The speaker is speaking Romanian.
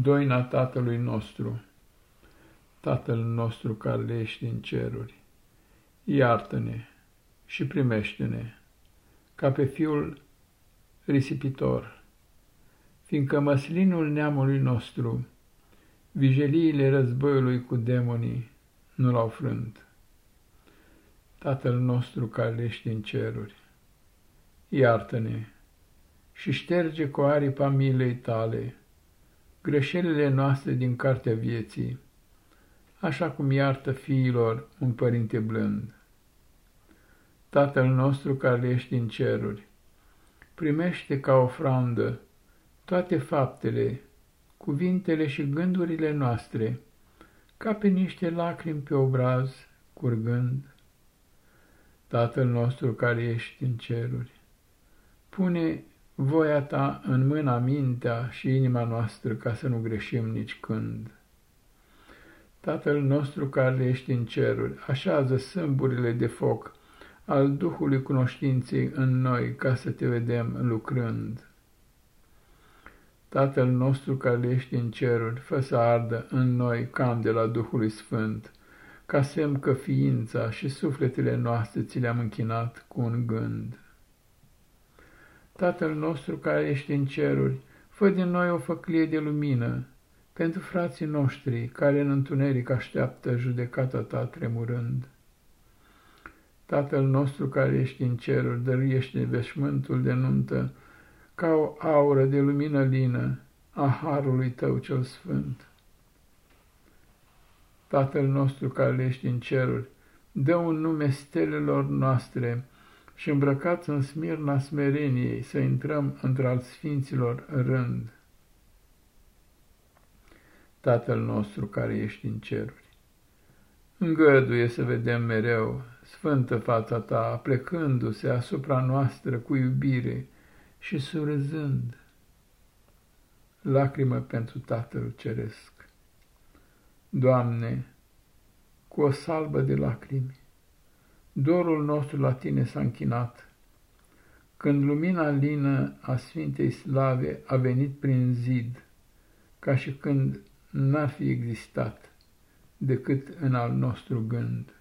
doina Tatălui nostru, Tatăl nostru care ești în ceruri, iartă-ne și primește-ne ca pe fiul risipitor, fiindcă măslinul neamului nostru, vijeliile războiului cu demonii nu l-au frânt. Tatăl nostru care ești în ceruri, iartă-ne și șterge cu aripa milei tale greșelile noastre din cartea vieții, așa cum iartă fiilor un părinte blând. Tatăl nostru care ești în ceruri, primește ca ofrandă toate faptele, cuvintele și gândurile noastre, ca pe niște lacrimi pe obraz curgând. Tatăl nostru care ești în ceruri, pune voia ta în mâna mintea și inima noastră ca să nu greșim nici când. Tatăl nostru care ești în ceruri, așează sâmburile de foc al Duhului cunoștinței în noi ca să te vedem lucrând. Tatăl nostru care ești în ceruri, fă să ardă în noi candela Duhului Sfânt, ca semn că ființa și sufletele noastre ți le-am închinat cu un gând. Tatăl nostru care ești în ceruri, fă din noi o făclie de lumină, pentru frații noștri care în întuneric așteaptă judecata ta tremurând. Tatăl nostru care ești în ceruri, dăruiește veșmântul de nuntă, ca o aură de lumină lină a harului tău cel sfânt. Tatăl nostru care ești în ceruri, dă un nume stelelor noastre și îmbrăcați în smirna smereniei să intrăm între al sfinților rând. Tatăl nostru care ești în ceruri, îngăduie să vedem mereu sfântă fața ta plecându-se asupra noastră cu iubire și surâzând. Lacrimă pentru Tatăl Ceresc. Doamne, cu o salbă de lacrimi, dorul nostru la Tine s-a închinat. Când lumina lină a Sfintei Slave a venit prin zid, ca și când n-ar fi existat decât în al nostru gând.